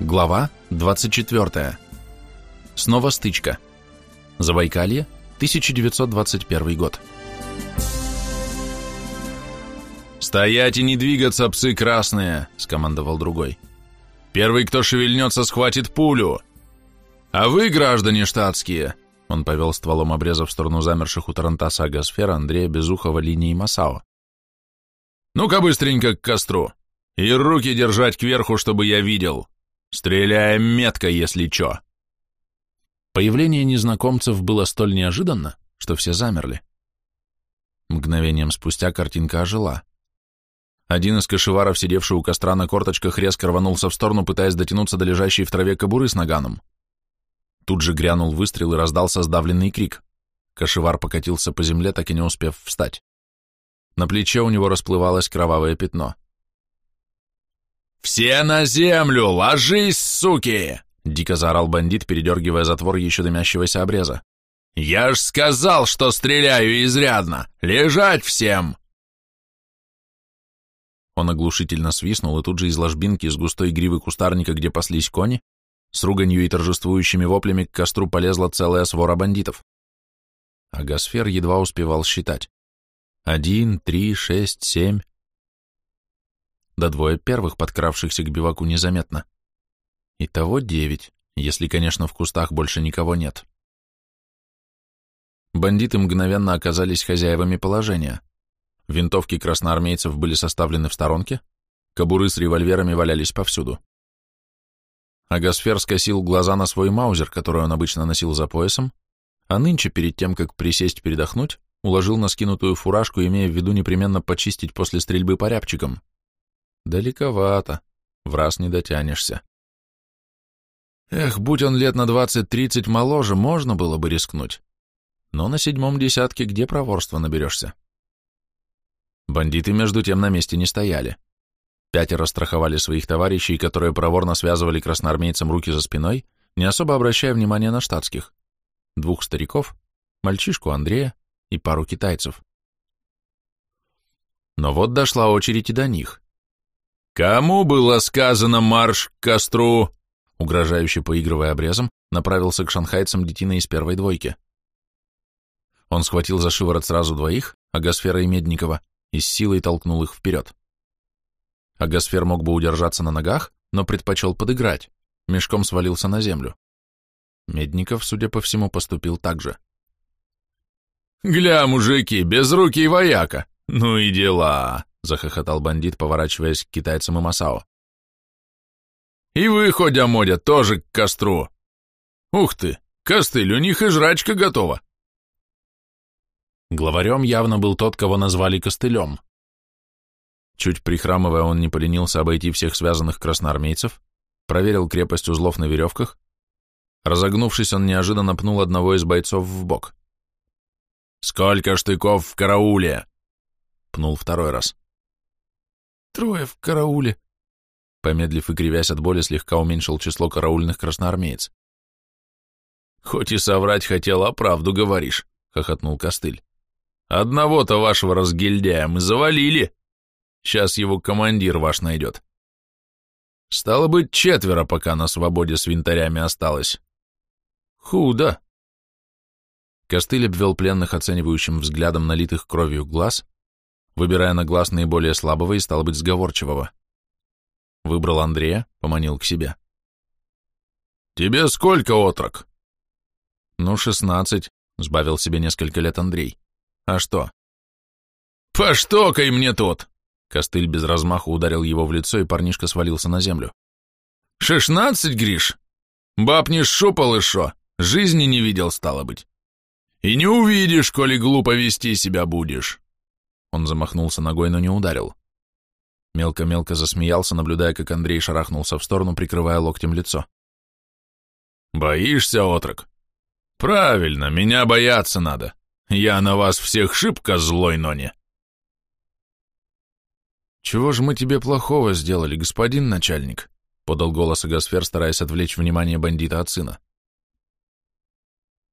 Глава 24. Снова стычка. Забайкалье, 1921 год. «Стоять и не двигаться, псы красные!» — скомандовал другой. «Первый, кто шевельнется, схватит пулю! А вы, граждане штатские!» Он повел стволом обреза в сторону замерших у Тарантаса Агасфера, Андрея Безухова, Линии Масао. «Ну-ка быстренько к костру! И руки держать кверху, чтобы я видел! Стреляем метко, если чё!» Появление незнакомцев было столь неожиданно, что все замерли. Мгновением спустя картинка ожила. Один из кошеваров, сидевший у костра на корточках, резко рванулся в сторону, пытаясь дотянуться до лежащей в траве кобуры с наганом. Тут же грянул выстрел и раздался сдавленный крик. Кошевар покатился по земле, так и не успев встать. На плече у него расплывалось кровавое пятно. «Все на землю! Ложись, суки!» — дико заорал бандит, передергивая затвор еще дымящегося обреза. «Я ж сказал, что стреляю изрядно! Лежать всем!» Он оглушительно свистнул, и тут же из ложбинки, из густой гривы кустарника, где паслись кони, с руганью и торжествующими воплями к костру полезла целая свора бандитов. А Гасфер едва успевал считать. Один, три, шесть, семь. Да двое первых, подкравшихся к биваку, незаметно. Итого девять, если, конечно, в кустах больше никого нет. Бандиты мгновенно оказались хозяевами положения. Винтовки красноармейцев были составлены в сторонке, кобуры с револьверами валялись повсюду. Агасфер скосил глаза на свой маузер, который он обычно носил за поясом, а нынче, перед тем, как присесть передохнуть, уложил на скинутую фуражку, имея в виду непременно почистить после стрельбы по рябчикам. Далековато, в раз не дотянешься. Эх, будь он лет на двадцать-тридцать моложе, можно было бы рискнуть. Но на седьмом десятке где проворства наберешься? Бандиты между тем на месте не стояли. Пятеро страховали своих товарищей, которые проворно связывали красноармейцам руки за спиной, не особо обращая внимания на штатских. Двух стариков, мальчишку Андрея и пару китайцев. Но вот дошла очередь и до них. «Кому было сказано марш к костру?» Угрожающе поигрывая обрезом, направился к шанхайцам детина из первой двойки. Он схватил за шиворот сразу двоих, Агасфера и Медникова, и с силой толкнул их вперед. Агасфер мог бы удержаться на ногах, но предпочел подыграть, мешком свалился на землю. Медников, судя по всему, поступил так же. «Гля, мужики, безрукий вояка! Ну и дела!» — захохотал бандит, поворачиваясь к китайцам и Масао. «И вы, ходя модя, тоже к костру! Ух ты, костыль, у них и жрачка готова!» Главарем явно был тот, кого назвали костылем. Чуть прихрамывая, он не поленился обойти всех связанных красноармейцев, проверил крепость узлов на веревках. Разогнувшись, он неожиданно пнул одного из бойцов в бок. «Сколько штыков в карауле?» Пнул второй раз. «Трое в карауле», Помедлив и кривясь от боли, слегка уменьшил число караульных красноармеец. «Хоть и соврать хотел, а правду говоришь», — хохотнул Костыль. «Одного-то вашего разгильдяя мы завалили. Сейчас его командир ваш найдет. Стало быть, четверо пока на свободе с винтарями осталось. Худо». Костыль обвел пленных оценивающим взглядом налитых кровью глаз, выбирая на глаз наиболее слабого и, стало быть, сговорчивого. Выбрал Андрея, поманил к себе. «Тебе сколько, отрок?» «Ну, шестнадцать», — сбавил себе несколько лет Андрей. «А что?» «Поштокай мне тут!» Костыль без размаху ударил его в лицо, и парнишка свалился на землю. «Шестнадцать, Гриш? Баб не шупал и шо, жизни не видел, стало быть. И не увидишь, коли глупо вести себя будешь». Он замахнулся ногой, но не ударил. Мелко-мелко засмеялся, наблюдая, как Андрей шарахнулся в сторону, прикрывая локтем лицо. «Боишься, отрок?» «Правильно, меня бояться надо. Я на вас всех шибко злой, но не...» «Чего же мы тебе плохого сделали, господин начальник?» — подал голос Агасфер, стараясь отвлечь внимание бандита от сына.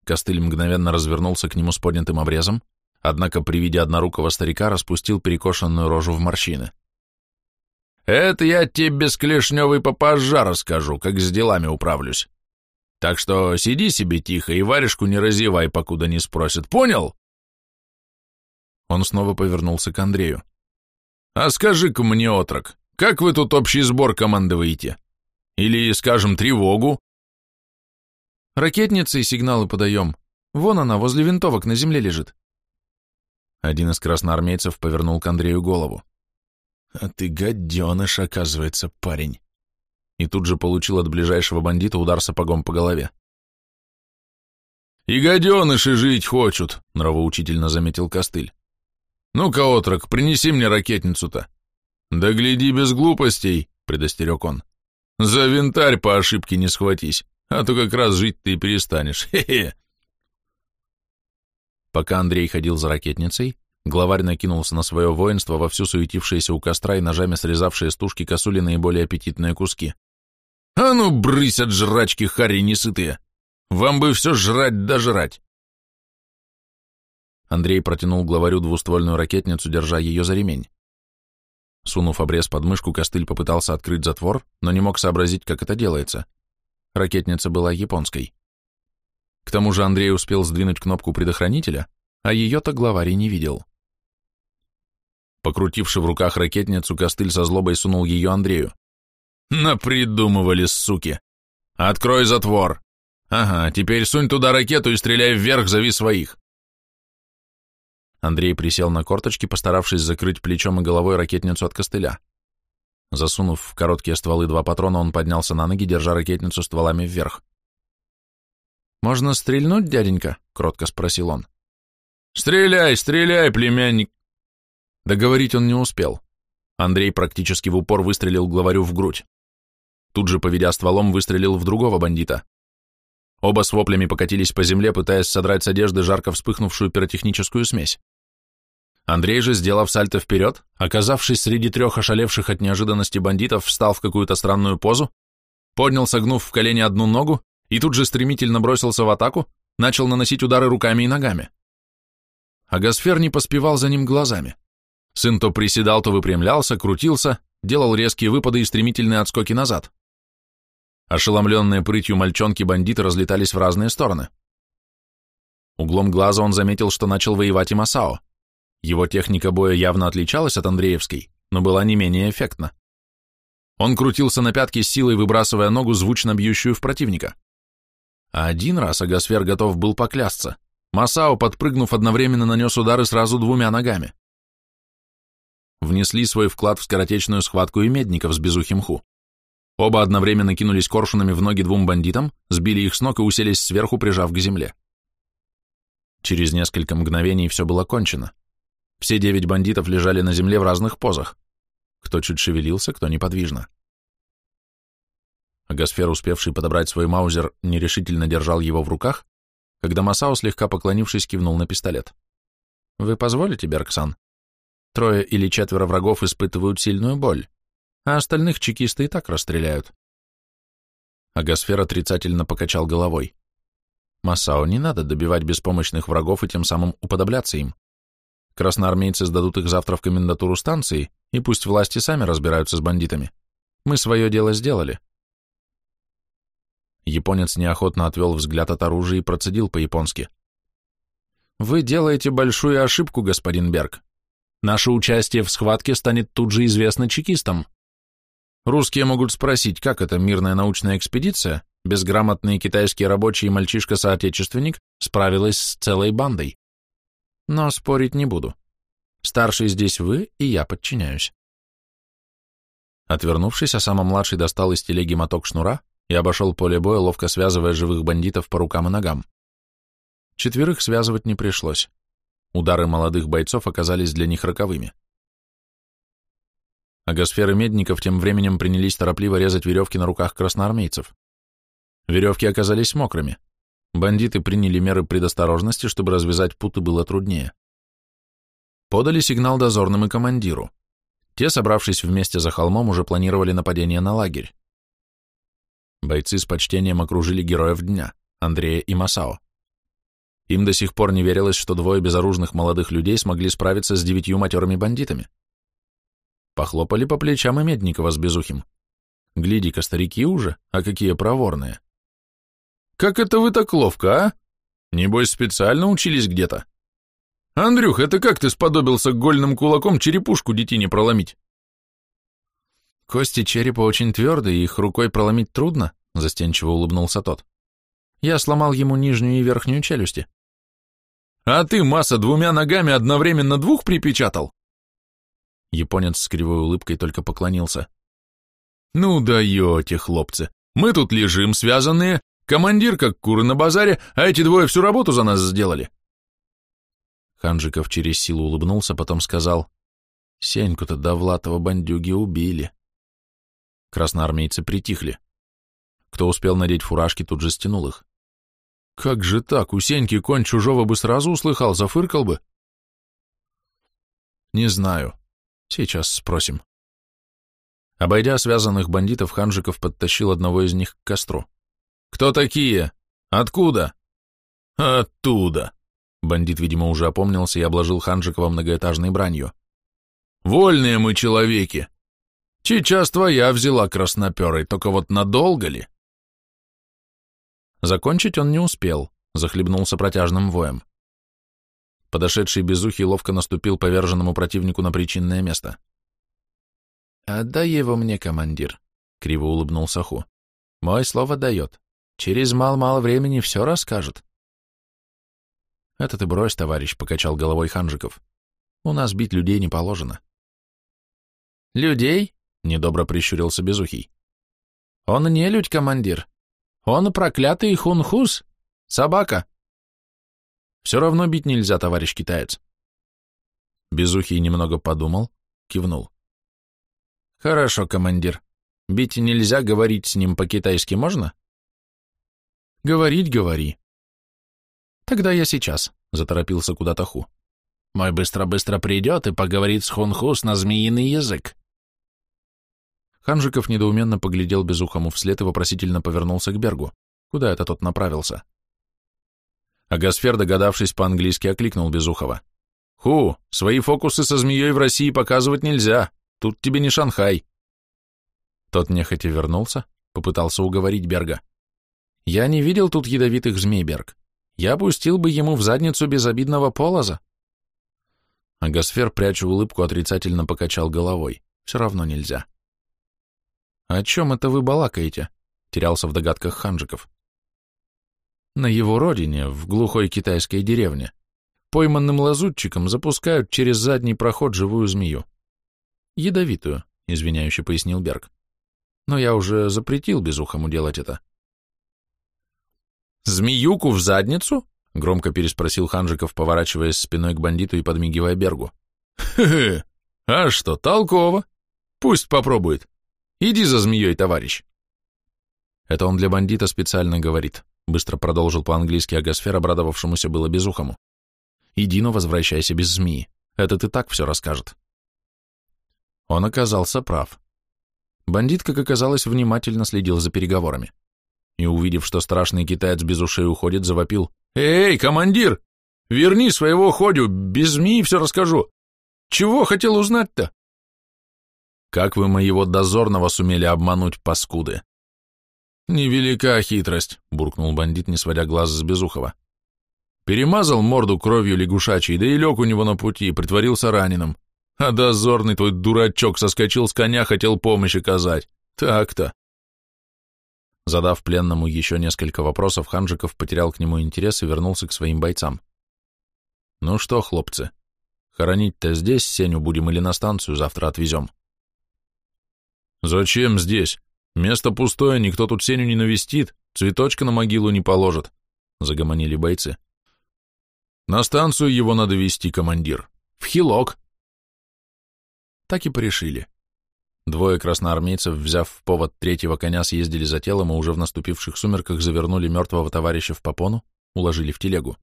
Костыль мгновенно развернулся к нему с поднятым обрезом, однако при виде однорукого старика распустил перекошенную рожу в морщины. Это я тебе бесклешневый попозжа расскажу, как с делами управлюсь. Так что сиди себе тихо и варежку не разевай, покуда не спросят. Понял?» Он снова повернулся к Андрею. «А скажи-ка мне, отрок, как вы тут общий сбор командуете? Или, скажем, тревогу?» «Ракетницы и сигналы подаем. Вон она, возле винтовок, на земле лежит». Один из красноармейцев повернул к Андрею голову. «А ты гаденыш, оказывается, парень!» И тут же получил от ближайшего бандита удар сапогом по голове. «И гаденыши жить хочут», — нравоучительно заметил Костыль. «Ну-ка, отрок, принеси мне ракетницу-то». «Да гляди без глупостей», — предостерег он. «За винтарь по ошибке не схватись, а то как раз жить ты и перестанешь. Хе-хе». Пока Андрей ходил за ракетницей, главарь накинулся на свое воинство, вовсю суетившееся у костра и ножами срезавшие с тушки косули наиболее аппетитные куски. «А ну, брысь от жрачки, хари несытые! Вам бы все жрать да жрать!» Андрей протянул главарю двуствольную ракетницу, держа ее за ремень. Сунув обрез под мышку, костыль попытался открыть затвор, но не мог сообразить, как это делается. Ракетница была японской. К тому же Андрей успел сдвинуть кнопку предохранителя, а ее-то главарь не видел. Покрутивши в руках ракетницу, костыль со злобой сунул ее Андрею. «Напридумывали, суки! Открой затвор! Ага, теперь сунь туда ракету и стреляй вверх, зови своих!» Андрей присел на корточки, постаравшись закрыть плечом и головой ракетницу от костыля. Засунув в короткие стволы два патрона, он поднялся на ноги, держа ракетницу стволами вверх. «Можно стрельнуть, дяденька?» — кротко спросил он. «Стреляй, стреляй, племянник!» Договорить он не успел. Андрей практически в упор выстрелил главарю в грудь. Тут же, поведя стволом, выстрелил в другого бандита. Оба с воплями покатились по земле, пытаясь содрать с одежды жарко вспыхнувшую пиротехническую смесь. Андрей же, сделав сальто вперед, оказавшись среди трех ошалевших от неожиданности бандитов, встал в какую-то странную позу, поднял, согнув в колени одну ногу, и тут же стремительно бросился в атаку, начал наносить удары руками и ногами. А Гасфер не поспевал за ним глазами. Сын то приседал, то выпрямлялся, крутился, делал резкие выпады и стремительные отскоки назад. Ошеломленные прытью мальчонки-бандиты разлетались в разные стороны. Углом глаза он заметил, что начал воевать и Масао. Его техника боя явно отличалась от Андреевской, но была не менее эффектна. Он крутился на пятки с силой, выбрасывая ногу, звучно бьющую в противника. Один раз Агасфер готов был поклясться. Масао, подпрыгнув, одновременно нанес удары сразу двумя ногами. Внесли свой вклад в скоротечную схватку и Медников с Безухим Ху. Оба одновременно кинулись коршунами в ноги двум бандитам, сбили их с ног и уселись сверху, прижав к земле. Через несколько мгновений все было кончено. Все девять бандитов лежали на земле в разных позах. Кто чуть шевелился, кто неподвижно. Агасфер, успевший подобрать свой маузер, нерешительно держал его в руках, когда Масао, слегка поклонившись, кивнул на пистолет. «Вы позволите, Бергсан? Трое или четверо врагов испытывают сильную боль а остальных чекисты и так расстреляют. Агасфер отрицательно покачал головой. Масао, не надо добивать беспомощных врагов и тем самым уподобляться им. Красноармейцы сдадут их завтра в комендатуру станции, и пусть власти сами разбираются с бандитами. Мы свое дело сделали. Японец неохотно отвел взгляд от оружия и процедил по-японски. «Вы делаете большую ошибку, господин Берг. Наше участие в схватке станет тут же известно чекистам. Русские могут спросить, как это мирная научная экспедиция, безграмотный китайский рабочий и мальчишка-соотечественник справилась с целой бандой. Но спорить не буду. Старший здесь вы, и я подчиняюсь. Отвернувшись, а самый младший достал из телеги моток шнура и обошел поле боя, ловко связывая живых бандитов по рукам и ногам. Четверых связывать не пришлось. Удары молодых бойцов оказались для них роковыми. А Агосфер и Медников тем временем принялись торопливо резать веревки на руках красноармейцев. Веревки оказались мокрыми. Бандиты приняли меры предосторожности, чтобы развязать путы было труднее. Подали сигнал дозорным и командиру. Те, собравшись вместе за холмом, уже планировали нападение на лагерь. Бойцы с почтением окружили героев дня, Андрея и Масао. Им до сих пор не верилось, что двое безоружных молодых людей смогли справиться с девятью матерыми бандитами. Похлопали по плечам и Медникова с Безухим. Гляди-ка, старики уже, а какие проворные. Как это вы так ловко, а? Небось, специально учились где-то? Андрюх, это как ты сподобился гольным кулаком черепушку детине проломить? Кости черепа очень твердые, их рукой проломить трудно, застенчиво улыбнулся тот. Я сломал ему нижнюю и верхнюю челюсти. А ты, масса, двумя ногами одновременно двух припечатал? Японец с кривой улыбкой только поклонился. Ну даете, хлопцы. Мы тут лежим, связанные, командир как куры на базаре, а эти двое всю работу за нас сделали. Ханжиков через силу улыбнулся, потом сказал, «Сеньку-то Довлатова бандюги убили». Красноармейцы притихли. Кто успел надеть фуражки, тут же стянул их. Как же так? У Сеньки конь чужого бы сразу услыхал, зафыркал бы. Не знаю. Сейчас спросим. Обойдя связанных бандитов, Ханжиков подтащил одного из них к костру. Кто такие? Откуда? Оттуда. Бандит, видимо, уже опомнился и обложил Ханжикова многоэтажной бранью. Вольные мы человеки. Сейчас твоя взяла красноперой, только вот надолго ли? Закончить он не успел, захлебнулся протяжным воем. Подошедший безухий ловко наступил поверженному противнику на причинное место. «Отдай его мне, командир», — криво улыбнулся Ху. «Мой слово дает. Через мало-мало времени все расскажет». «Это ты брось, товарищ», — покачал головой Ханжиков. «У нас бить людей не положено». «Людей?» — недобро прищурился Безухий. «Он не людь, командир. Он проклятый хунхус, собака. Все равно бить нельзя, товарищ китаец. Безухий немного подумал, кивнул. Хорошо, командир. Бить нельзя, говорить с ним по-китайски можно? Говорить говори. Тогда я сейчас, заторопился куда-то Ху. Мой быстро-быстро придет и поговорит с Хунхус на змеиный язык. Ханжиков недоуменно поглядел Безухому вслед и вопросительно повернулся к Бергу. Куда это тот направился? А Гасфер, догадавшись по-английски, окликнул Безухова. «Ху, свои фокусы со змеей в России показывать нельзя. Тут тебе не Шанхай». Тот нехотя вернулся, попытался уговорить Берга. «Я не видел тут ядовитых змей, Берг. Я пустил бы ему в задницу безобидного полоза». А Гасфер, пряча улыбку, отрицательно покачал головой. «Все равно нельзя». «О чем это вы балакаете?» — терялся в догадках Ханжиков. На его родине, в глухой китайской деревне, пойманным лазутчиком запускают через задний проход живую змею. Ядовитую, извиняюще пояснил Берг. Но я уже запретил безухому делать это. «Змеюку в задницу?» — громко переспросил Ханжиков, поворачиваясь спиной к бандиту и подмигивая Бергу. «Хе-хе! А что, толково? Пусть попробует. Иди за змеей, товарищ. Это он для бандита специально говорит, быстро продолжил по-английски Агасфер, обрадовавшемуся было безухому. Иди, но возвращайся без змеи. Это ты так все расскажет. Он оказался прав. Бандит, как оказалось, внимательно следил за переговорами. И, увидев, что страшный китаец без ушей уходит, завопил. «Эй, командир! Верни своего ходю, без змеи все расскажу. Чего хотел узнать-то?» Как вы моего дозорного сумели обмануть, паскуды? Невелика хитрость, буркнул бандит, не сводя глаз с Безухова. Перемазал морду кровью лягушачьей, да и лег у него на пути, притворился раненым. А дозорный твой дурачок соскочил с коня, хотел помощь оказать. Так-то. Задав пленному еще несколько вопросов, Ханжиков потерял к нему интерес и вернулся к своим бойцам. «Ну что, хлопцы, хоронить-то здесь Сеню будем или на станцию завтра отвезем?» «Зачем здесь? Место пустое, никто тут Сеню не навестит, цветочка на могилу не положит», — загомонили бойцы. «На станцию его надо вести, командир. В хилок». Так и порешили. Двое красноармейцев, взяв в повод третьего коня, съездили за телом и уже в наступивших сумерках завернули мертвого товарища в попону, уложили в телегу.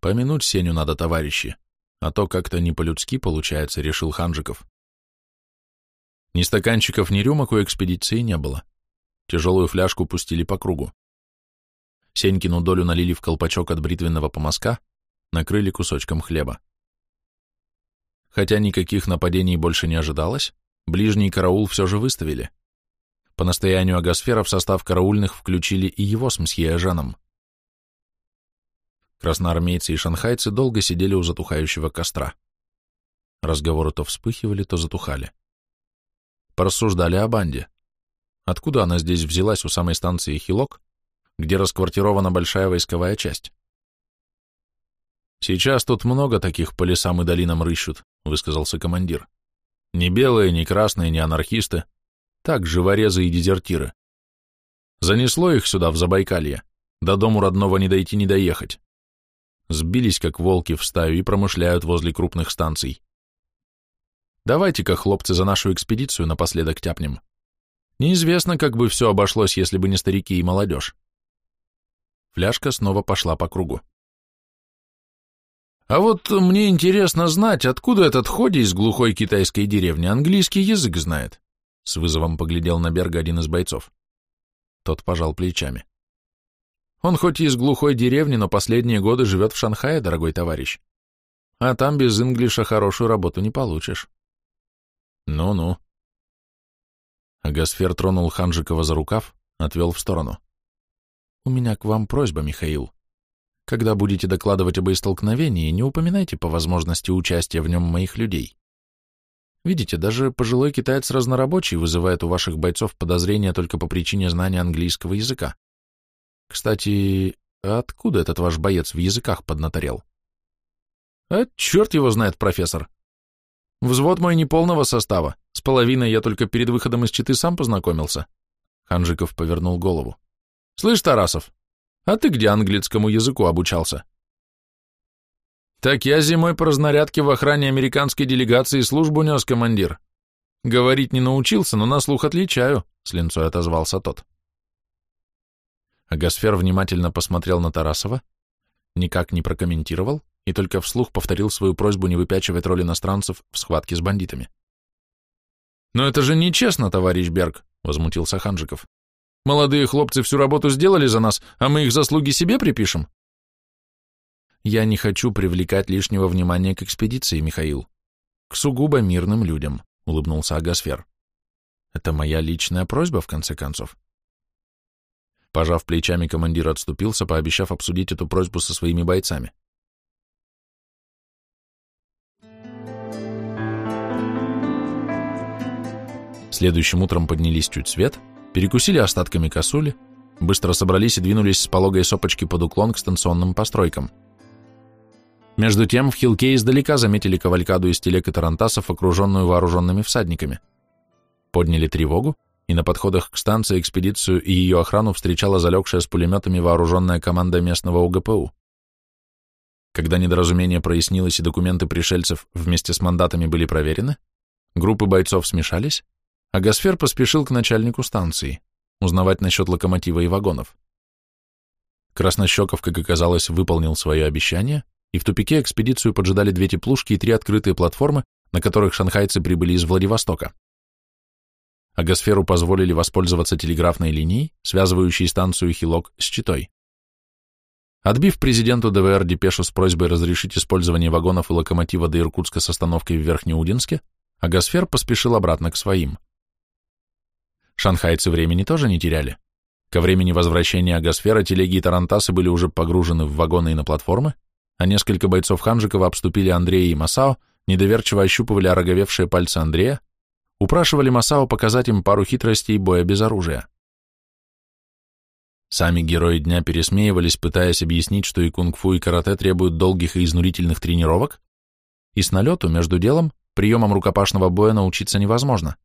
«Помянуть Сеню надо, товарищи, а то как-то не по-людски получается», — решил Ханжиков. Ни стаканчиков, ни рюмок у экспедиции не было. Тяжелую фляжку пустили по кругу. Сенькину долю налили в колпачок от бритвенного помазка, накрыли кусочком хлеба. хотя никаких нападений больше не ожидалось, ближний караул все же выставили. По настоянию Агасфера в состав караульных включили и его с мсье Эженом. Красноармейцы и шанхайцы долго сидели у затухающего костра. Разговоры то вспыхивали, то затухали. Порассуждали о банде. Откуда она здесь взялась у самой станции Хилок, где расквартирована большая войсковая часть? «Сейчас тут много таких по лесам и долинам рыщут», — высказался командир. «Ни белые, ни красные, ни анархисты. Так, живорезы и дезертиры. Занесло их сюда, в Забайкалье. До дому родного не дойти, не доехать. Сбились, как волки в стаю, и промышляют возле крупных станций. Давайте-ка, хлопцы, за нашу экспедицию напоследок тяпнем. Неизвестно, как бы все обошлось, если бы не старики и молодежь. Фляжка снова пошла по кругу. А вот мне интересно знать, откуда этот ходи из глухой китайской деревни английский язык знает. С вызовом поглядел на Берга один из бойцов. Тот пожал плечами. Он хоть и из глухой деревни, но последние годы живет в Шанхае, дорогой товарищ. А там без инглиша хорошую работу не получишь. Ну-ну. Агасфер тронул Ханжикова за рукав, отвел в сторону. У меня к вам просьба, Михаил. Когда будете докладывать об истолкновении, не упоминайте по возможности участия в нем моих людей. Видите, даже пожилой китаец разнорабочий вызывает у ваших бойцов подозрения только по причине знания английского языка. Кстати, откуда этот ваш боец в языках поднаторел? А черт его знает, профессор. Взвод мой не полного состава, с половиной я только перед выходом из Читы сам познакомился. Ханжиков повернул голову. Слышь, Тарасов, а ты где английскому языку обучался? Так я зимой по разнарядке в охране американской делегации службу нес, командир. Говорить не научился, но на слух отличаю, с отозвался тот. Агасфер внимательно посмотрел на Тарасова, никак не прокомментировал и только вслух повторил свою просьбу не выпячивать роль иностранцев в схватке с бандитами. «Но это же нечестно, товарищ Берг», — возмутился Ханжиков. Молодые хлопцы всю работу сделали за нас, а мы их заслуги себе припишем. Я не хочу привлекать лишнего внимания к экспедиции, Михаил. К сугубо мирным людям, улыбнулся Агасфер. Это моя личная просьба, в конце концов. Пожав плечами, командир отступился, пообещав обсудить эту просьбу со своими бойцами. Следующим утром поднялись чуть свет — перекусили остатками косули, быстро собрались и двинулись с пологой сопочки под уклон к станционным постройкам. Между тем в Хилке издалека заметили кавалькаду из телег и тарантасов, окруженную вооруженными всадниками. Подняли тревогу, и на подходах к станции экспедицию и ее охрану встречала залегшая с пулеметами вооруженная команда местного УГПУ. Когда недоразумение прояснилось и документы пришельцев вместе с мандатами были проверены, группы бойцов смешались, а Гасфер поспешил к начальнику станции, узнавать насчет локомотива и вагонов. Краснощеков, как оказалось, выполнил свое обещание, и в тупике экспедицию поджидали две теплушки и три открытые платформы, на которых шанхайцы прибыли из Владивостока. Агосферу позволили воспользоваться телеграфной линией, связывающей станцию Хилок с Читой. Отбив президенту ДВР депешу с просьбой разрешить использование вагонов и локомотива до Иркутска с остановкой в Верхнеудинске, Агосфер поспешил обратно к своим. Шанхайцы времени тоже не теряли. Ко времени возвращения Агосфера телеги и тарантасы были уже погружены в вагоны и на платформы, а несколько бойцов Ханжикова обступили Андрея и Масао, недоверчиво ощупывали ороговевшие пальцы Андрея, упрашивали Масао показать им пару хитростей боя без оружия. Сами герои дня пересмеивались, пытаясь объяснить, что и кунг-фу, и карате требуют долгих и изнурительных тренировок, и с налету, между делом, приемам рукопашного боя научиться невозможно.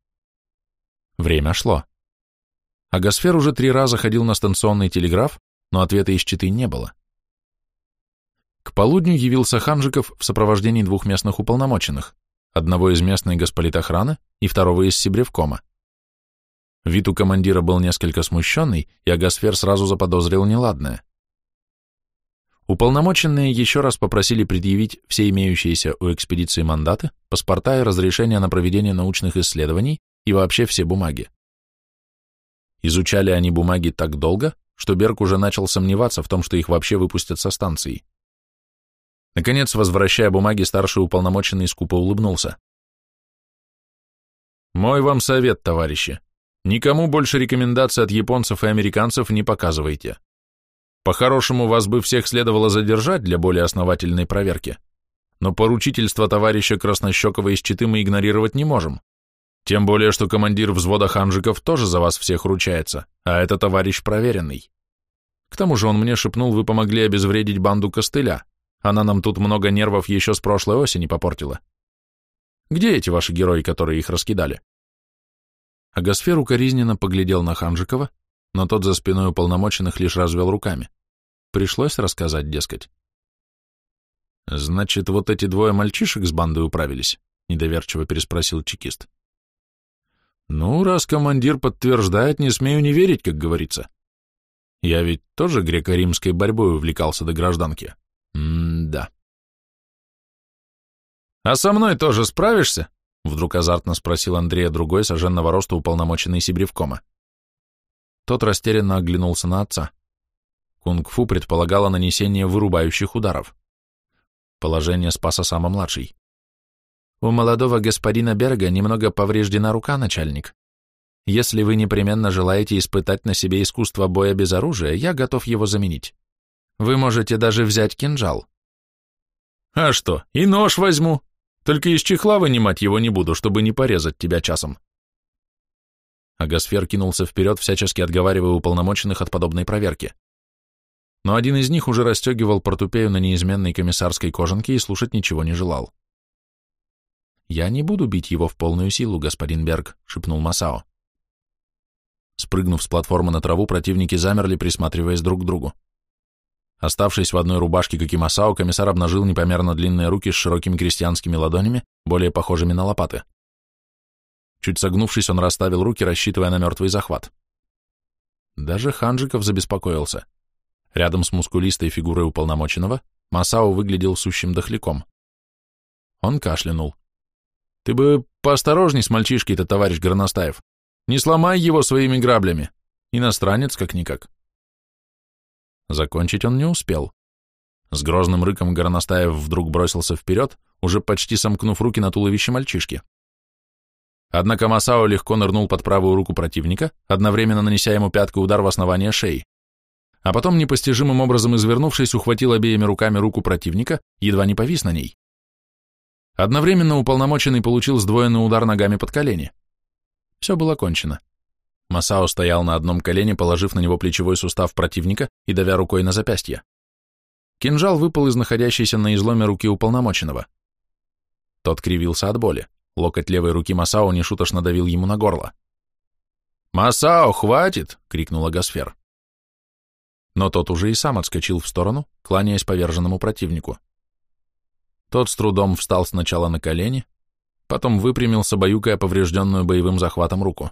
Время шло. Агосфер уже три раза ходил на станционный телеграф, но ответа из Читы не было. К полудню явился Ханжиков в сопровождении двух местных уполномоченных, одного из местной госполитохраны и второго из Сибревкома. Вид у командира был несколько смущенный, и Агосфер сразу заподозрил неладное. Уполномоченные еще раз попросили предъявить все имеющиеся у экспедиции мандаты, паспорта и разрешения на проведение научных исследований, и вообще все бумаги. Изучали они бумаги так долго, что Берг уже начал сомневаться в том, что их вообще выпустят со станции. Наконец, возвращая бумаги, старший уполномоченный скупо улыбнулся. «Мой вам совет, товарищи. Никому больше рекомендаций от японцев и американцев не показывайте. По-хорошему, вас бы всех следовало задержать для более основательной проверки, но поручительство товарища Краснощекова из Читы мы игнорировать не можем. Тем более, что командир взвода ханжиков тоже за вас всех ручается, а это товарищ проверенный. К тому же он мне шепнул, вы помогли обезвредить банду костыля. Она нам тут много нервов еще с прошлой осени попортила. Где эти ваши герои, которые их раскидали? Агасфер укоризненно поглядел на Ханжикова, но тот за спиной уполномоченных лишь развел руками. Пришлось рассказать, дескать. «Значит, вот эти двое мальчишек с бандой управились?» — недоверчиво переспросил чекист. «Ну, раз командир подтверждает, не смею не верить, как говорится. Я ведь тоже греко-римской борьбой увлекался до гражданки. М-да». «А со мной тоже справишься?» — вдруг азартно спросил Андрея другой, сожженного роста уполномоченный Сибревкома. Тот растерянно оглянулся на отца. Кунг-фу предполагало нанесение вырубающих ударов. Положение спаса самый младший. У молодого господина Берга немного повреждена рука, начальник. Если вы непременно желаете испытать на себе искусство боя без оружия, я готов его заменить. Вы можете даже взять кинжал. А что, и нож возьму. Только из чехла вынимать его не буду, чтобы не порезать тебя часом. Агасфер кинулся вперед, всячески отговаривая уполномоченных от подобной проверки. Но один из них уже расстегивал портупею на неизменной комиссарской кожанке и слушать ничего не желал. «Я не буду бить его в полную силу, господин Берг», — шепнул Масао. Спрыгнув с платформы на траву, противники замерли, присматриваясь друг к другу. Оставшись в одной рубашке, как и Масао, комиссар обнажил непомерно длинные руки с широкими крестьянскими ладонями, более похожими на лопаты. Чуть согнувшись, он расставил руки, рассчитывая на мертвый захват. Даже Ханжиков забеспокоился. Рядом с мускулистой фигурой уполномоченного Масао выглядел сущим дохляком. Он кашлянул. «Ты бы поосторожней с мальчишкой-то, товарищ Горностаев. Не сломай его своими граблями. Иностранец как-никак». Закончить он не успел. С грозным рыком Горностаев вдруг бросился вперед, уже почти сомкнув руки на туловище мальчишки. Однако Масао легко нырнул под правую руку противника, одновременно нанеся ему пяткой удар в основание шеи. А потом, непостижимым образом извернувшись, ухватил обеими руками руку противника, едва не повис на ней. Одновременно уполномоченный получил сдвоенный удар ногами под колени. Все было кончено. Масао стоял на одном колене, положив на него плечевой сустав противника и давя рукой на запястье. Кинжал выпал из находящейся на изломе руки уполномоченного. Тот кривился от боли. Локоть левой руки Масао нешуточно давил ему на горло. «Масао, хватит!» — крикнула Гасфер. Но тот уже и сам отскочил в сторону, кланяясь поверженному противнику. Тот с трудом встал сначала на колени, потом выпрямился, баюкая поврежденную боевым захватом руку.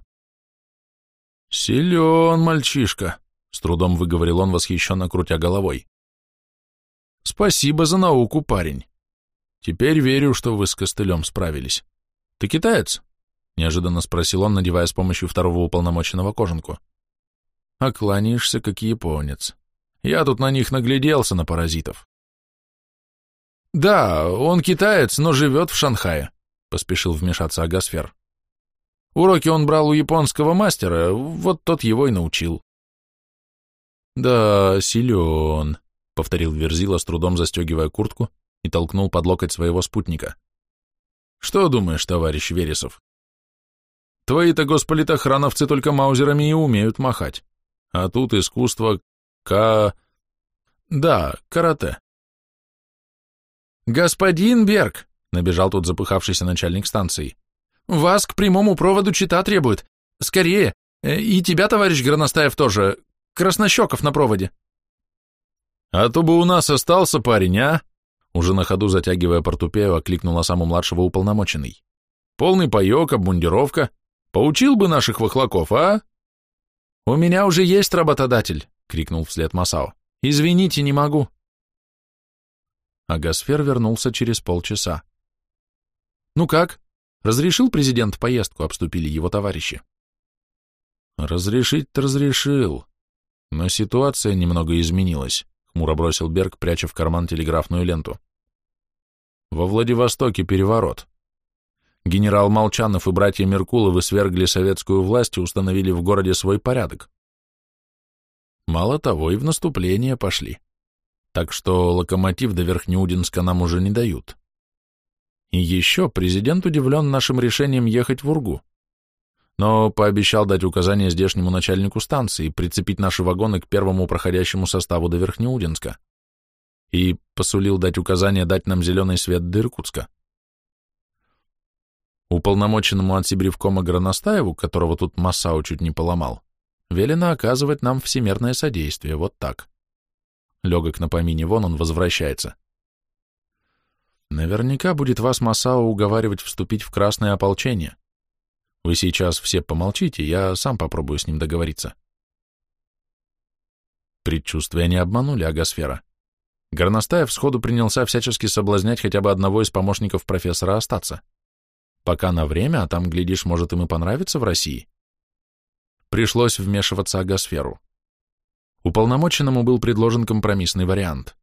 «Силен мальчишка!» — с трудом выговорил он, восхищенно крутя головой. «Спасибо за науку, парень. Теперь верю, что вы с костылем справились». «Ты китаец?» — неожиданно спросил он, надевая с помощью второго уполномоченного кожанку. «А как японец. Я тут на них нагляделся, на паразитов». «Да, он китаец, но живет в Шанхае», — поспешил вмешаться Агасфер. «Уроки он брал у японского мастера, вот тот его и научил». «Да, силен», — повторил Верзила, с трудом застегивая куртку и толкнул под локоть своего спутника. Что думаешь, товарищ Вересов? Твои-то госполитохрановцы только маузерами и умеют махать. А тут искусство ка... Да, карате. «Господин Берг!» — набежал тут запыхавшийся начальник станции. «Вас к прямому проводу чита требует. Скорее! Э, и тебя, товарищ Граностаев, тоже. Краснощеков на проводе». «А то бы у нас остался парень, а?» Уже на ходу затягивая портупею, окликнула саму младшего уполномоченный. «Полный паек, обмундировка. Поучил бы наших вахлаков, а?» «У меня уже есть работодатель», — крикнул вслед Масао. «Извините, не могу». А Гасфер вернулся через полчаса. «Ну как? Разрешил президент поездку?» — обступили его товарищи. «Разрешить-то разрешил, но ситуация немного изменилась», — хмуро бросил Берг, пряча в карман телеграфную ленту. Во Владивостоке переворот. Генерал Молчанов и братья Меркуловы свергли советскую власть и установили в городе свой порядок. Мало того, и в наступление пошли. Так что локомотив до Верхнеудинска нам уже не дают. И еще президент удивлен нашим решением ехать в Ургу. Но пообещал дать указание здешнему начальнику станции прицепить наши вагоны к первому проходящему составу до Верхнеудинска. И посулил дать указание дать нам зеленый свет до Иркутска. Уполномоченному от Сибиревкома Граностаеву, которого тут Масау чуть не поломал, велено оказывать нам всемерное содействие, вот так. Легок на помине, вон он возвращается. Наверняка будет вас Масао уговаривать вступить в красное ополчение. Вы сейчас все помолчите, я сам попробую с ним договориться. Предчувствия не обманули Агасфера. Горностаев сходу принялся всячески соблазнять хотя бы одного из помощников профессора остаться. Пока на время, а там, глядишь, может им и понравится в России. Пришлось вмешиваться Агасферу. Уполномоченному был предложен компромиссный вариант.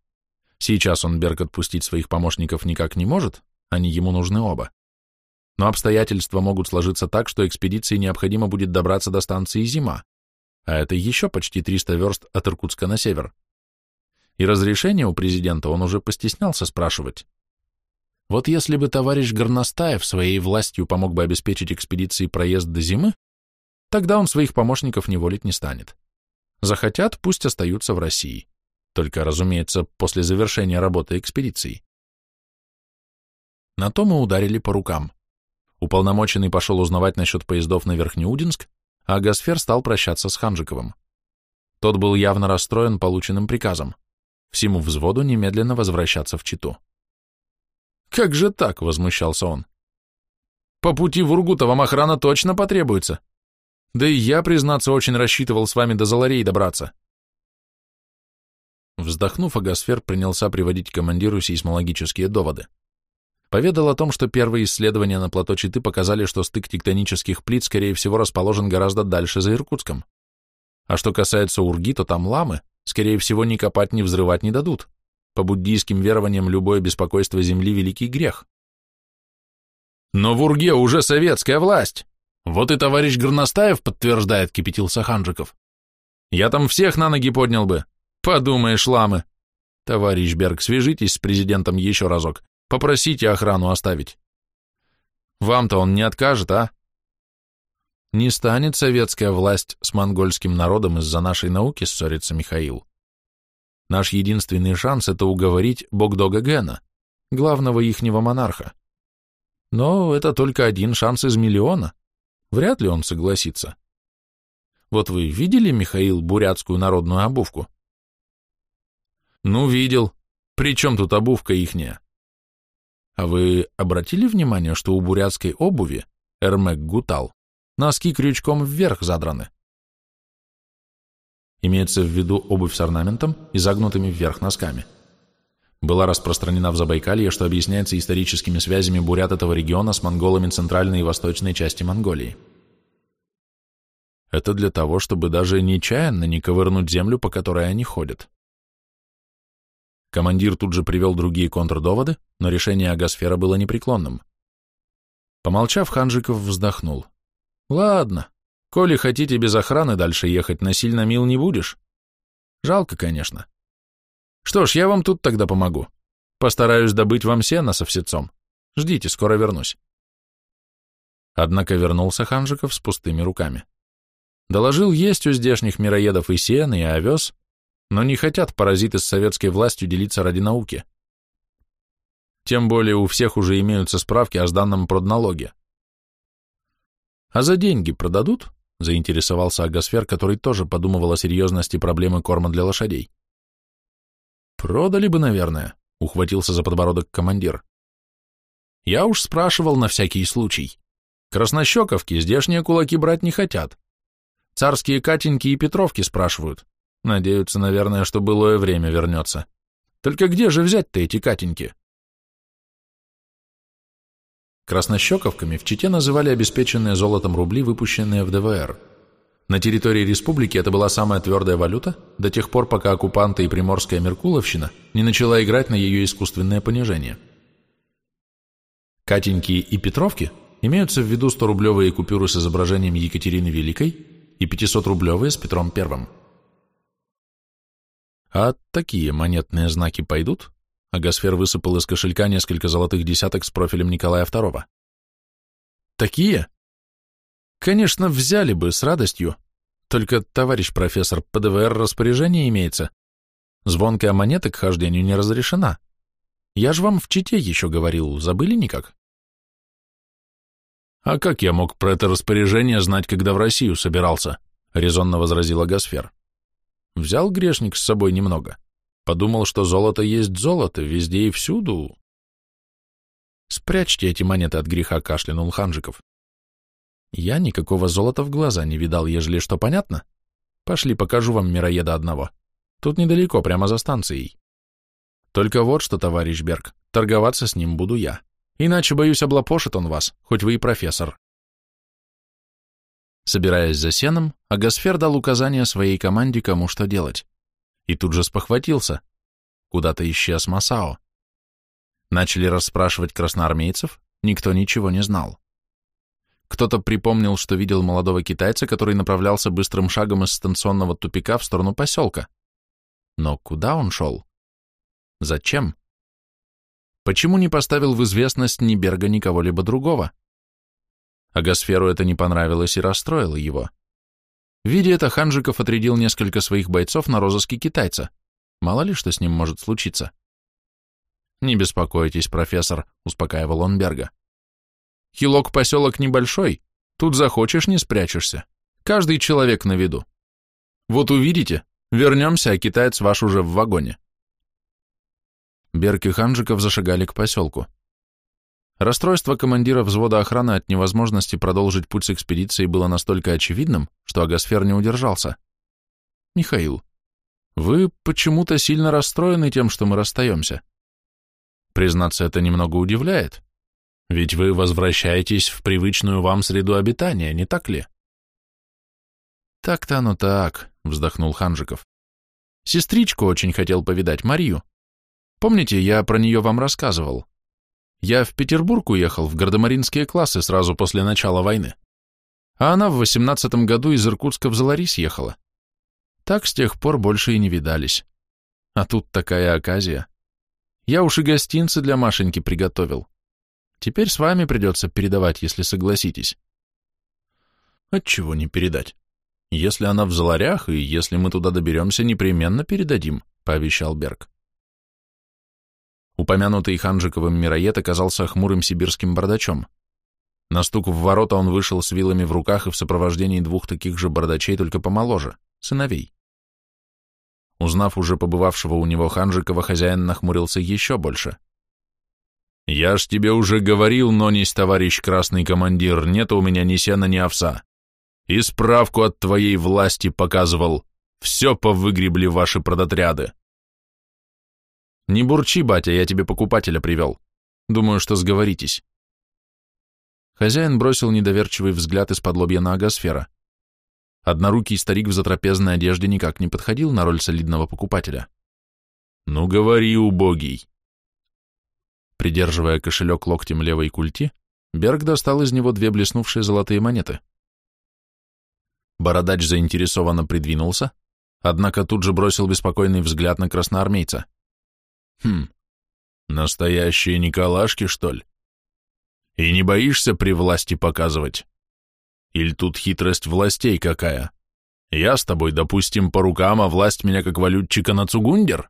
Сейчас он Берг отпустить своих помощников никак не может, они ему нужны оба. Но обстоятельства могут сложиться так, что экспедиции необходимо будет добраться до станции Зима, а это еще почти 300 верст от Иркутска на север. И разрешение у президента он уже постеснялся спрашивать. Вот если бы товарищ Горностаев своей властью помог бы обеспечить экспедиции проезд до зимы, тогда он своих помощников не волить не станет. Захотят, пусть остаются в России. Только, разумеется, после завершения работы экспедиции. На то мы ударили по рукам. Уполномоченный пошел узнавать насчет поездов на Верхнеудинск, а Гасфер стал прощаться с Ханжиковым. Тот был явно расстроен полученным приказом. Всему взводу немедленно возвращаться в Читу. «Как же так?» — возмущался он. «По пути в Ургута вам охрана точно потребуется. Да и я, признаться, очень рассчитывал с вами до Заларей добраться. Вздохнув, Агасфер принялся приводить командиру сейсмологические доводы. Поведал о том, что первые исследования на плато Читы показали, что стык тектонических плит, скорее всего, расположен гораздо дальше за Иркутском. А что касается Урги, то там ламы, скорее всего, ни копать, ни взрывать не дадут. По буддийским верованиям любое беспокойство земли – великий грех. Но в Урге уже советская власть. Вот и товарищ Горностаев подтверждает, кипятил Саханжиков. Я там всех на ноги поднял бы, Подумаешь, ламы. Товарищ Берг, свяжитесь с президентом еще разок. Попросите охрану оставить. Вам-то он не откажет, а? Не станет советская власть с монгольским народом из-за нашей науки ссориться, Михаил. Наш единственный шанс — это уговорить Богдога Гена, главного ихнего монарха. Но это только один шанс из миллиона. Вряд ли он согласится. Вот вы видели, Михаил, бурятскую народную обувку? Ну, видел. При чем тут обувка ихняя? А вы обратили внимание, что у бурятской обуви, Эрмек Гутал, носки крючком вверх задраны? Имеется в виду обувь с орнаментом и загнутыми вверх носками. Была распространена в Забайкалье, что объясняется историческими связями бурят этого региона с монголами центральной и восточной части Монголии. Это для того, чтобы даже нечаянно не ковырнуть землю, по которой они ходят. Командир тут же привел другие контрдоводы, но решение Агасфера было непреклонным. Помолчав, Ханжиков вздохнул. «Ладно, коли хотите без охраны дальше ехать, насильно мил не будешь. Жалко, конечно. Что ж, я вам тут тогда помогу. Постараюсь добыть вам сено со всецом. Ждите, скоро вернусь». Однако вернулся Ханжиков с пустыми руками. Доложил есть у здешних мироедов и сено, и овес, но не хотят паразиты с советской властью делиться ради науки. Тем более у всех уже имеются справки о сданном продналоге. А за деньги продадут? Заинтересовался Агасфер, который тоже подумывал о серьезности проблемы корма для лошадей. Продали бы, наверное, ухватился за подбородок командир. Я уж спрашивал на всякий случай. Краснощековки здешние кулаки брать не хотят. Царские Катеньки и Петровки спрашивают. Надеются, наверное, что былое время вернется. Только где же взять-то эти Катеньки? Краснощековками в Чите называли обеспеченные золотом рубли, выпущенные в ДВР. На территории республики это была самая твердая валюта до тех пор, пока оккупанты и приморская Меркуловщина не начала играть на ее искусственное понижение. Катеньки и Петровки имеются в виду 100-рублевые купюры с изображением Екатерины Великой и 500-рублевые с Петром Первым. А такие монетные знаки пойдут? Агасфер высыпал из кошелька несколько золотых десяток с профилем Николая II. Такие? Конечно, взяли бы с радостью. Только, товарищ профессор, по ДВР распоряжение имеется. Звонкая монета к хождению не разрешена. Я же вам в Чите еще говорил, забыли никак? А как я мог про это распоряжение знать, когда в Россию собирался? Резонно возразила Гасфер. Взял грешник с собой немного. Подумал, что золото есть золото, везде и всюду. Спрячьте эти монеты от греха, кашлянул Ханжиков. Я никакого золота в глаза не видал, ежели что понятно. Пошли, покажу вам мироеда одного. Тут недалеко, прямо за станцией. Только вот что, товарищ Берг, торговаться с ним буду я. Иначе, боюсь, облапошит он вас, хоть вы и профессор. Собираясь за сеном, Агасфер дал указание своей команде, кому что делать. И тут же спохватился. Куда-то исчез Масао. Начали расспрашивать красноармейцев, никто ничего не знал. Кто-то припомнил, что видел молодого китайца, который направлялся быстрым шагом из станционного тупика в сторону поселка. Но куда он шел? Зачем? Почему не поставил в известность ни Берга, ни кого-либо другого? Агасферу это не понравилось и расстроило его. Видя это, Ханжиков отрядил несколько своих бойцов на розыске китайца. Мало ли что с ним может случиться. «Не беспокойтесь, профессор», — успокаивал он Берга. Хилок поселок небольшой, тут захочешь не спрячешься. Каждый человек на виду. Вот увидите, вернемся, а китаец ваш уже в вагоне. Берг Ханжиков зашагали к поселку. Расстройство командира взвода охраны от невозможности продолжить путь с экспедицией было настолько очевидным, что Агасфер не удержался. «Михаил, вы почему-то сильно расстроены тем, что мы расстаемся. Признаться, это немного удивляет. Ведь вы возвращаетесь в привычную вам среду обитания, не так ли? Так-то оно так, вздохнул Ханжиков. Сестричку очень хотел повидать, Марию. Помните, я про нее вам рассказывал? Я в Петербург уехал в гардемаринские классы сразу после начала войны. А она в восемнадцатом году из Иркутска в Заларис ехала. Так с тех пор больше и не видались. А тут такая оказия. Я уж и гостинцы для Машеньки приготовил. Теперь с вами придется передавать, если согласитесь. Отчего не передать? Если она в Заларях, и если мы туда доберемся, непременно передадим, пообещал Берг. Упомянутый Ханжиковым мироед оказался хмурым сибирским бардачом. На стук в ворота он вышел с вилами в руках и в сопровождении двух таких же бардачей, только помоложе, сыновей. Узнав уже побывавшего у него Ханжикова, хозяин нахмурился еще больше. «Я ж тебе уже говорил, Нонись, товарищ красный командир, нет у меня ни сена, ни овса. И справку от твоей власти показывал. Все повыгребли ваши продотряды». «Не бурчи, батя, я тебе покупателя привел. Думаю, что сговоритесь». Хозяин бросил недоверчивый взгляд из-под лобья на агосфера. Однорукий старик в затрапезной одежде никак не подходил на роль солидного покупателя. «Ну, говори, убогий!» Придерживая кошелек локтем левой культи, Берг достал из него две блеснувшие золотые монеты. Бородач заинтересованно придвинулся, однако тут же бросил беспокойный взгляд на красноармейца. «Хм, настоящие Николашки, что ли? И не боишься при власти показывать? Или тут хитрость властей какая? Я с тобой, допустим, по рукам, а власть меня как валютчика на цугундер?»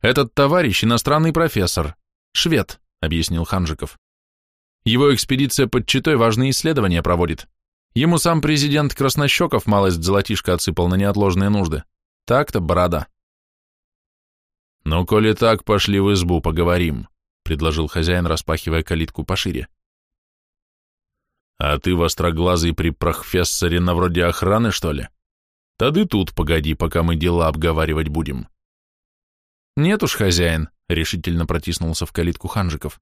«Этот товарищ иностранный профессор, швед», — объяснил Ханжиков. «Его экспедиция под Читой важные исследования проводит. Ему сам президент Краснощеков малость золотишко отсыпал на неотложные нужды. Так-то, борода». «Ну, коли так, пошли в избу, поговорим», — предложил хозяин, распахивая калитку пошире. «А ты востроглазый при профессоре на вроде охраны, что ли? Тады тут погоди, пока мы дела обговаривать будем». «Нет уж, хозяин», — решительно протиснулся в калитку Ханжиков.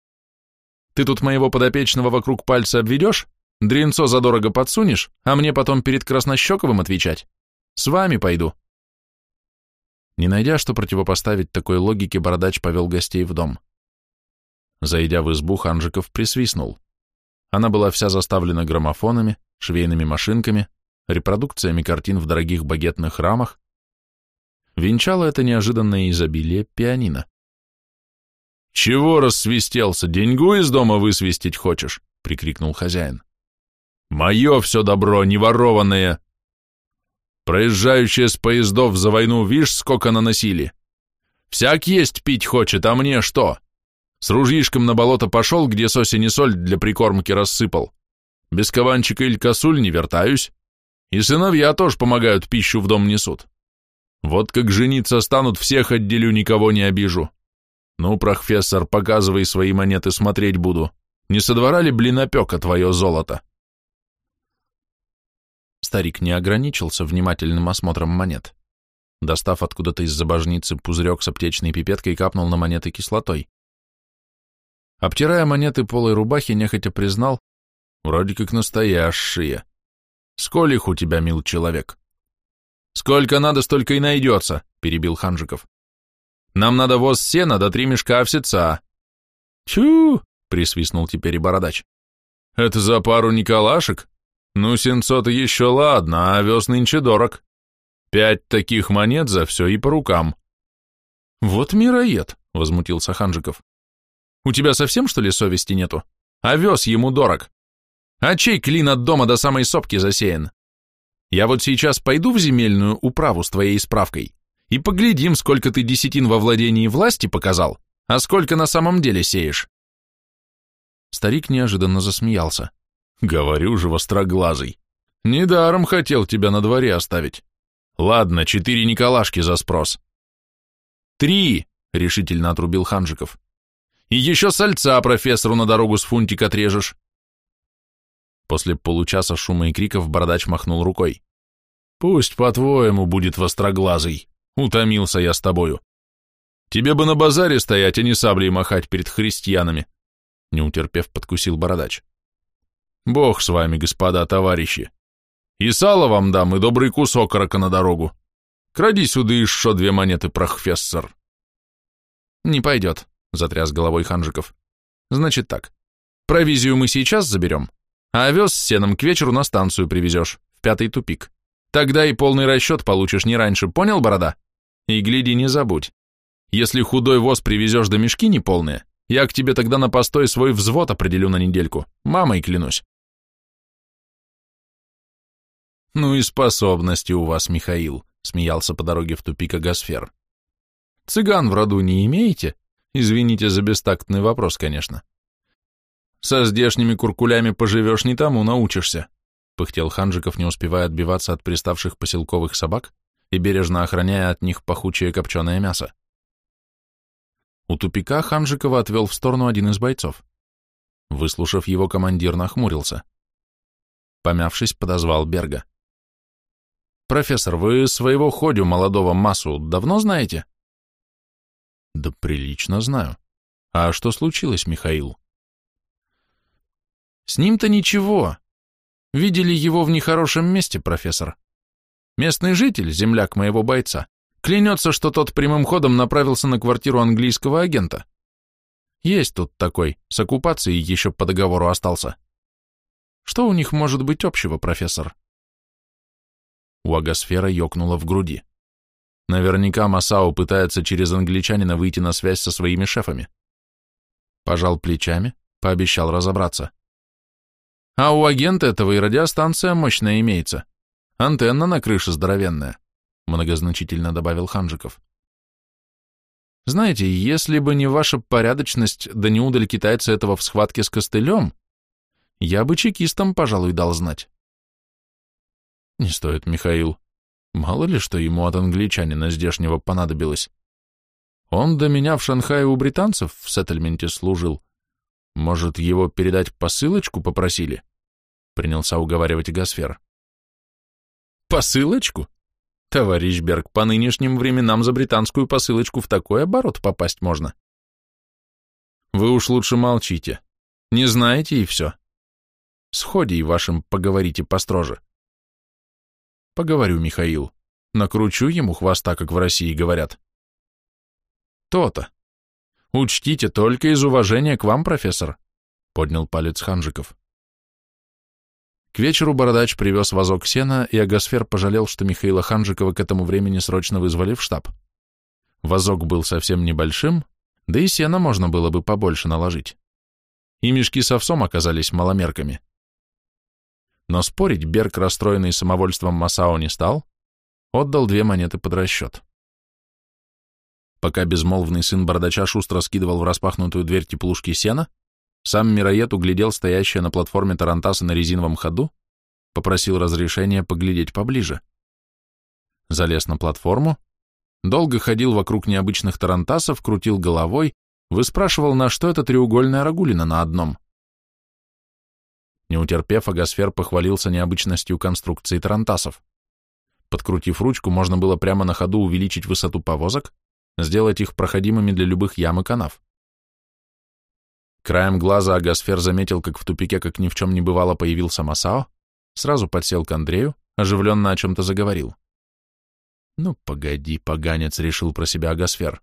«Ты тут моего подопечного вокруг пальца обведешь, дренцо задорого подсунешь, а мне потом перед Краснощековым отвечать? С вами пойду». Не найдя, что противопоставить такой логике, бородач повел гостей в дом. Зайдя в избу, Ханжиков присвистнул. Она была вся заставлена граммофонами, швейными машинками, репродукциями картин в дорогих багетных рамах. Венчало это неожиданное изобилие пианино. «Чего рассвистелся? Деньгу из дома высвистить хочешь?» — прикрикнул хозяин. «Мое все добро, не ворованное!» Проезжающие с поездов за войну, вишь, сколько наносили? Всяк есть пить хочет, а мне что? С ружьишком на болото пошел, где с осени соль для прикормки рассыпал. Без кованчика или косуль не вертаюсь. И сыновья тоже помогают, пищу в дом несут. Вот как жениться станут, всех отделю, никого не обижу. Ну, профессор, показывай свои монеты, смотреть буду. Не со двора ли блинопека твое золото? Старик не ограничился внимательным осмотром монет. Достав откуда-то из забожницы пузырек с аптечной пипеткой, капнул на монеты кислотой. Обтирая монеты полой рубахи, нехотя признал, вроде как настоящие. Сколь их у тебя, мил человек? Сколько надо, столько и найдется, перебил Ханжиков. Нам надо воз сена до три мешка овсеца. Тю, присвистнул теперь и бородач. Это за пару николашек? Ну, сенцо-то еще ладно, а овес нынче дорог. Пять таких монет за все и по рукам. Вот мироед, возмутился Ханжиков. У тебя совсем, что ли, совести нету? Овес ему дорог. А чей клин от дома до самой сопки засеян? Я вот сейчас пойду в земельную управу с твоей справкой и поглядим, сколько ты десятин во владении власти показал, а сколько на самом деле сеешь. Старик неожиданно засмеялся. Говорю же, востроглазый. Недаром хотел тебя на дворе оставить. Ладно, четыре Николашки за спрос. Три, решительно отрубил Ханжиков. И еще сальца профессору на дорогу с фунтик отрежешь. После получаса шума и криков бородач махнул рукой. Пусть, по-твоему, будет востроглазый. Утомился я с тобою. Тебе бы на базаре стоять, а не саблей махать перед христианами. Не утерпев, подкусил бородач. Бог с вами, господа товарищи. И сало вам дам, и добрый кусок рака на дорогу. Кради сюда еще две монеты, прохфессор. Не пойдет, затряс головой Ханжиков. Значит так, провизию мы сейчас заберем, а овес с сеном к вечеру на станцию привезешь, в пятый тупик. Тогда и полный расчет получишь не раньше, понял, борода? И гляди, не забудь. Если худой воз привезешь до мешки неполные, я к тебе тогда на постой свой взвод определю на недельку, мамой клянусь. «Ну и способности у вас, Михаил», — смеялся по дороге в тупик Агасфер. «Цыган в роду не имеете? Извините за бестактный вопрос, конечно». «Со здешними куркулями поживешь, не тому научишься», — пыхтел Ханжиков, не успевая отбиваться от приставших поселковых собак и бережно охраняя от них пахучее копченое мясо. У тупика Ханжикова отвел в сторону один из бойцов. Выслушав его, командир нахмурился. Помявшись, подозвал Берга. «Профессор, вы своего ходю молодого массу давно знаете?» «Да прилично знаю. А что случилось, Михаил?» «С ним-то ничего. Видели его в нехорошем месте, профессор. Местный житель, земляк моего бойца, клянется, что тот прямым ходом направился на квартиру английского агента. Есть тут такой, с оккупацией еще по договору остался. Что у них может быть общего, профессор?» У агосфера ёкнуло в груди. Наверняка Масао пытается через англичанина выйти на связь со своими шефами. Пожал плечами, пообещал разобраться. А у агента этого и радиостанция мощная имеется. Антенна на крыше здоровенная, многозначительно добавил Ханжиков. Знаете, если бы не ваша порядочность, да не удаль китайца этого в схватке с костылем, я бы чекистам, пожалуй, дал знать. Не стоит, Михаил. Мало ли, что ему от англичанина здешнего понадобилось. Он до меня в Шанхае у британцев в сеттельменте служил. Может, его передать посылочку попросили? Принялся уговаривать Гасфер. Посылочку? Товарищ Берг, по нынешним временам за британскую посылочку в такой оборот попасть можно. Вы уж лучше молчите. Не знаете и все. С Ходей вашим поговорите построже. Поговорю, Михаил. Накручу ему хвоста, как в России говорят. То-то. Учтите, только из уважения к вам, профессор, поднял палец Ханжиков. К вечеру Бородач привез вазок сена, и Агосфер пожалел, что Михаила Ханжикова к этому времени срочно вызвали в штаб. Вазок был совсем небольшим, да и сена можно было бы побольше наложить. И мешки с овсом оказались маломерками. Но спорить Берг, расстроенный самовольством Масао, не стал, отдал две монеты под расчет. Пока безмолвный сын бардача шустро скидывал в распахнутую дверь теплушки сена, сам Мироед углядел стоящее на платформе Тарантаса на резиновом ходу, попросил разрешения поглядеть поближе. Залез на платформу, долго ходил вокруг необычных Тарантасов, крутил головой, выспрашивал, на что это треугольная рагулина на одном. Не утерпев, Агасфер похвалился необычностью конструкции тарантасов. Подкрутив ручку, можно было прямо на ходу увеличить высоту повозок, сделать их проходимыми для любых ям и канав. Краем глаза Агасфер заметил, как в тупике, как ни в чем не бывало, появился Масао, сразу подсел к Андрею, оживленно о чем-то заговорил. «Ну, погоди, поганец», — решил про себя Агасфер.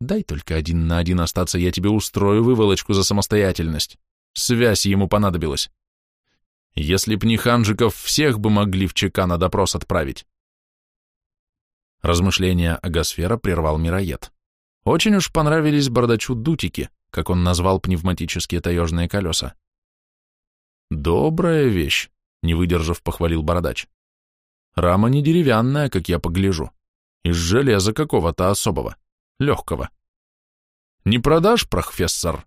«Дай только один на один остаться, я тебе устрою выволочку за самостоятельность». Связь ему понадобилась. Если б не Ханжиков, всех бы могли в ЧК на допрос отправить. Размышления Агосфера прервал мироед. Очень уж понравились бардачу дутики, как он назвал пневматические таежные колеса. «Добрая вещь», — не выдержав, похвалил бородач. «Рама не деревянная, как я погляжу, из железа какого-то особого, легкого. Не продашь, профессор?»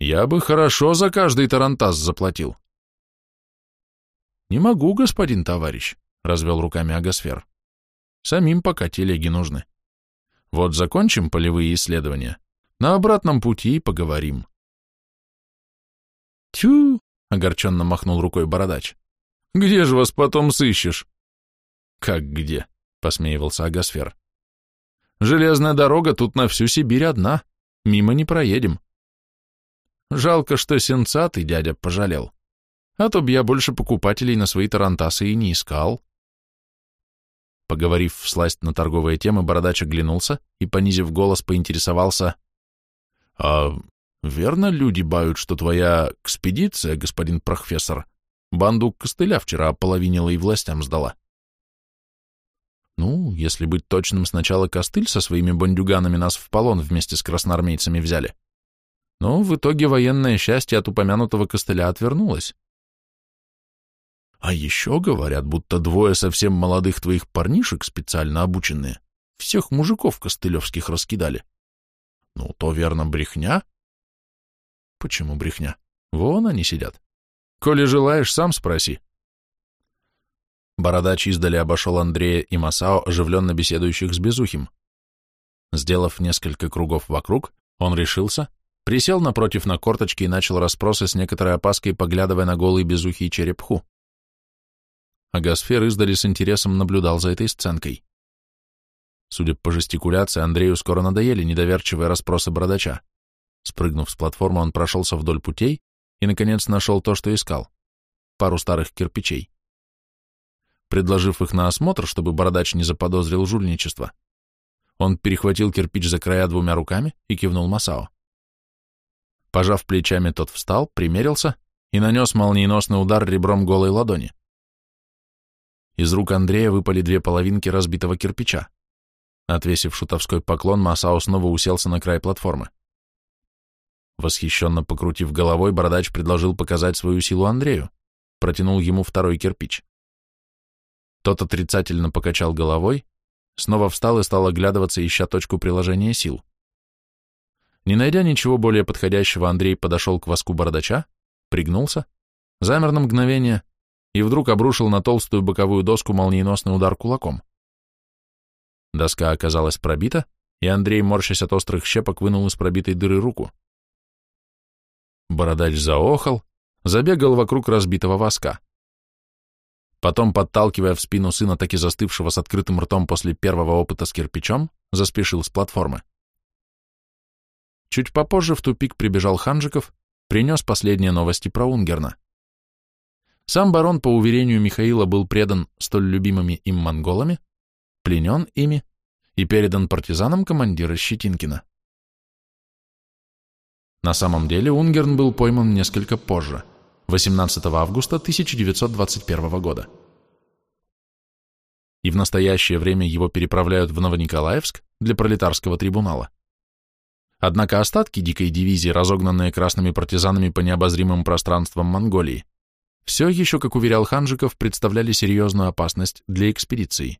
Я бы хорошо за каждый тарантас заплатил. Не могу, господин товарищ, развел руками Агосфер. Самим пока телеги нужны. Вот закончим полевые исследования. На обратном пути поговорим. Тю, огорченно махнул рукой бородач. Где же вас потом сыщешь? Как где? посмеивался Агосфер. Железная дорога тут на всю Сибирь одна. Мимо не проедем. Жалко, что сенца ты, дядя, пожалел. А то б я больше покупателей на свои тарантасы и не искал. Поговорив всласть на торговые темы, бородач оглянулся и, понизив голос, поинтересовался. — А верно люди бают, что твоя экспедиция, господин профессор, банду костыля вчера ополовинила и властям сдала? — Ну, если быть точным, сначала костыль со своими бандюганами нас в полон вместе с красноармейцами взяли. — но в итоге военное счастье от упомянутого костыля отвернулось. А еще говорят, будто двое совсем молодых твоих парнишек, специально обученные, всех мужиков костылевских раскидали. Ну, то верно брехня. Почему брехня? Вон они сидят. Коли желаешь, сам спроси. Бородач издали обошел Андрея и Масао, оживленно беседующих с Безухим. Сделав несколько кругов вокруг, он решился Присел напротив на корточки и начал расспросы с некоторой опаской, поглядывая на голый безухий череп Ху. Агасфер издали с интересом наблюдал за этой сценкой. Судя по жестикуляции, Андрею скоро надоели недоверчивые расспросы бородача. Спрыгнув с платформы, он прошелся вдоль путей и, наконец, нашел то, что искал — пару старых кирпичей. Предложив их на осмотр, чтобы бородач не заподозрил жульничество, он перехватил кирпич за края двумя руками и кивнул Масао. Пожав плечами, тот встал, примерился и нанес молниеносный удар ребром голой ладони. Из рук Андрея выпали две половинки разбитого кирпича. Отвесив шутовской поклон, Масао снова уселся на край платформы. Восхищенно покрутив головой, бородач предложил показать свою силу Андрею, протянул ему второй кирпич. Тот отрицательно покачал головой, снова встал и стал оглядываться, ища точку приложения сил. Не найдя ничего более подходящего, Андрей подошел к воску бородача, пригнулся, замер на мгновение и вдруг обрушил на толстую боковую доску молниеносный удар кулаком. Доска оказалась пробита, и Андрей, морщась от острых щепок, вынул из пробитой дыры руку. Бородач заохал, забегал вокруг разбитого воска. Потом, подталкивая в спину сына, таки застывшего с открытым ртом после первого опыта с кирпичом, заспешил с платформы. Чуть попозже в тупик прибежал Ханжиков, принес последние новости про Унгерна. Сам барон, по уверению Михаила, был предан столь любимыми им монголами, пленен ими и передан партизанам командира Щетинкина. На самом деле Унгерн был пойман несколько позже, 18 августа 1921 года. И в настоящее время его переправляют в Новониколаевск для пролетарского трибунала. Однако остатки дикой дивизии, разогнанные красными партизанами по необозримым пространствам Монголии, все еще, как уверял Ханжиков, представляли серьезную опасность для экспедиции.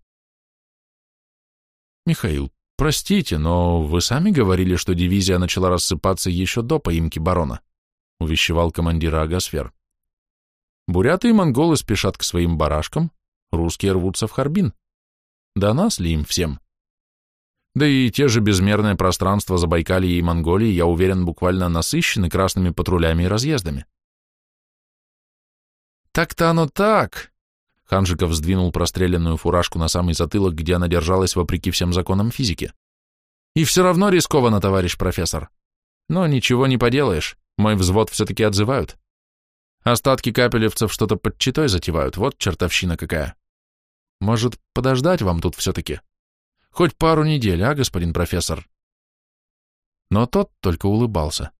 Михаил, простите, но вы сами говорили, что дивизия начала рассыпаться еще до поимки барона, увещевал командира Агасфер. Буряты и монголы спешат к своим барашкам, русские рвутся в Харбин. Да нас ли им всем? Да и те же безмерные пространства Забайкалья и Монголии, я уверен, буквально насыщены красными патрулями и разъездами. Так-то оно так. Ханжиков сдвинул простреленную фуражку на самый затылок, где она держалась вопреки всем законам физики. И все равно рискованно, товарищ профессор. Но ничего не поделаешь, мой взвод все-таки отзывают. Остатки капелевцев что-то под читой затевают, вот чертовщина какая. Может, подождать вам тут все-таки? Хоть пару недель, а, господин профессор?» Но тот только улыбался.